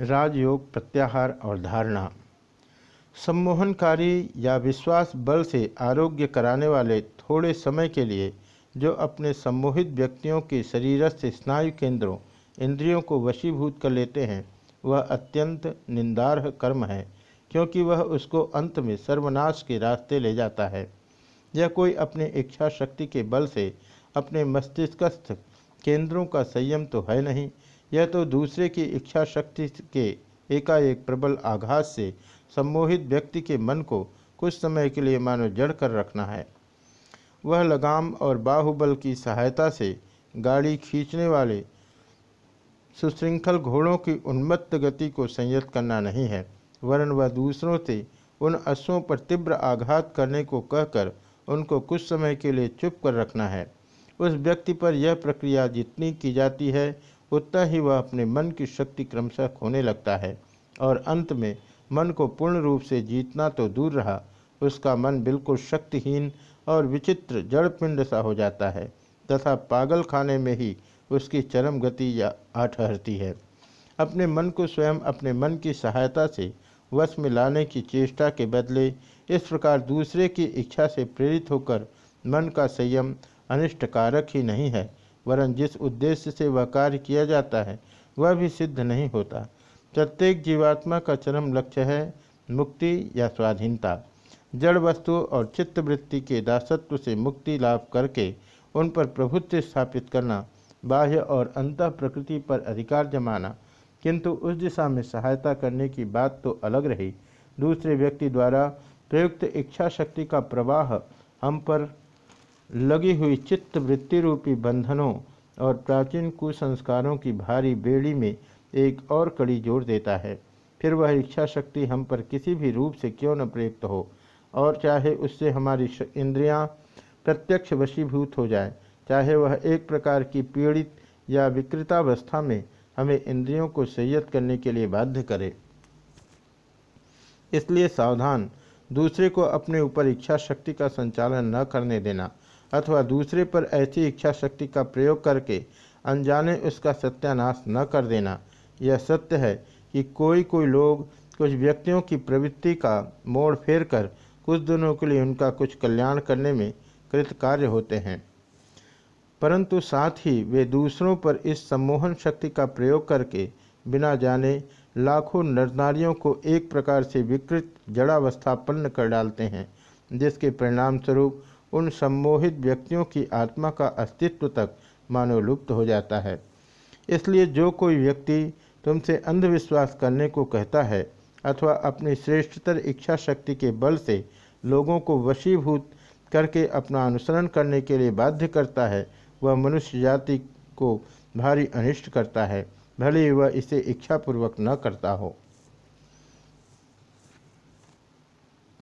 राजयोग, प्रत्याहार और धारणा। सम्मोहनकारी या विश्वास बल से आरोग्य कराने वाले थोड़े समय के लिए जो अपने सम्मोहित व्यक्तियों के शरीरस्थ स्नायु केंद्रों, इंद्रियों को वशीभूत कर लेते हैं, वह अत्यंत निंदारह कर्म है, क्योंकि वह उसको अंत में सर्वनाश के रास्ते ले जाता है। यह कोई अपने इच्छा शक्ति के बल से अपने मस्तिष्कस्थ केंद्रों का संयम तो है नहीं यह तो दूसरे की इच्छा शक्ति के एकाएक प्रबल आघात से सम्मोहित व्यक्ति के मन को कुछ समय के लिए मानो जड़ कर रखना है। वह लगाम और बाहुबल की सहायता से गाड़ी खींचने वाले सुशृंखल घोड़ों की उन्मत्त गति को संयत करना नहीं है, वरन वह दूसरों से उन अश्वों पर तीव्र आघात करने को कहकर उनको कुछ समय के लिए चुप कर रखना है। उस व्यक्ति पर यह प्रक्रिया जितनी की जाती है उतना ही वह अपने मन की शक्ति क्रमशः खोने लगता है और अंत में मन को पूर्ण रूप से जीतना तो दूर रहा, उसका मन बिल्कुल शक्तिहीन और विचित्र जड़पिंड सा हो जाता है तथा पागल खाने में ही उसकी चरम गति या आ ठहरती है। अपने मन को स्वयं अपने मन की सहायता से वश में लाने की चेष्टा के बदले इस प्रकार दूसरे की इच्छा से प्रेरित होकर मन का संयम अनिष्टकारक ही नहीं है। वरन जिस उद्देश्य से वह कार्य किया जाता है, वह भी सिद्ध नहीं होता। प्रत्येक जीवात्मा का चरम लक्ष्य है मुक्ति या स्वाधीनता। जड़ वस्तु और चित्तवृत्ति के दासत्व से मुक्ति लाभ करके उन पर प्रभुत्व स्थापित करना, बाह्य और अंत प्रकृति पर अधिकार जमाना। किंतु उस दिशा में सहायता करने की बात तो अलग रही। दूसरे व्यक्ति द्वारा प्रयुक्त इच्छा शक्ति का प्रवाह हम पर लगी हुई चित्त वृत्ति रूपी बंधनों और प्राचीन कुसंस्कारों की भारी बेड़ी में एक और कड़ी जोड़ देता है। फिर वह इच्छा शक्ति हम पर किसी भी रूप से क्यों न प्रयुक्त हो? और चाहे उससे हमारी इंद्रियाँ प्रत्यक्ष वशीभूत हो जाए, चाहे वह एक प्रकार की पीड़ित या विकृतावस्था में हमें इंद्रियों को संयत करने के लिए बाध्य करे। इसलिए सावधान दूसरे को अपने ऊपर इच्छा शक्ति का संचालन न करने देना। अथवा दूसरे पर ऐसी इच्छा शक्ति का प्रयोग करके अनजाने उसका सत्यानाश न कर देना। यह सत्य है कि कोई कोई लोग कुछ व्यक्तियों की प्रवृत्ति का मोड़ फेर कर कुछ दिनों के लिए उनका कुछ कल्याण करने में कृतकार्य होते हैं। परंतु साथ ही वे दूसरों पर इस सम्मोहन शक्ति का प्रयोग करके बिना जाने लाखों नरनारियों को एक प्रकार से विकृत, जड़ावस्थापन्न कर डालते हैं, जिसके परिणाम स्वरूप उन सम्मोहित व्यक्तियों की आत्मा का अस्तित्व तक मानो लुप्त हो जाता है। इसलिए जो कोई व्यक्ति तुमसे अंधविश्वास करने को कहता है अथवा अपनी श्रेष्ठतर इच्छा शक्ति के बल से लोगों को वशीभूत करके अपना अनुसरण करने के लिए बाध्य करता है, वह मनुष्य जाति को भारी अनिष्ट करता है, भले ही वह इसे इच्छापूर्वक न करता हो।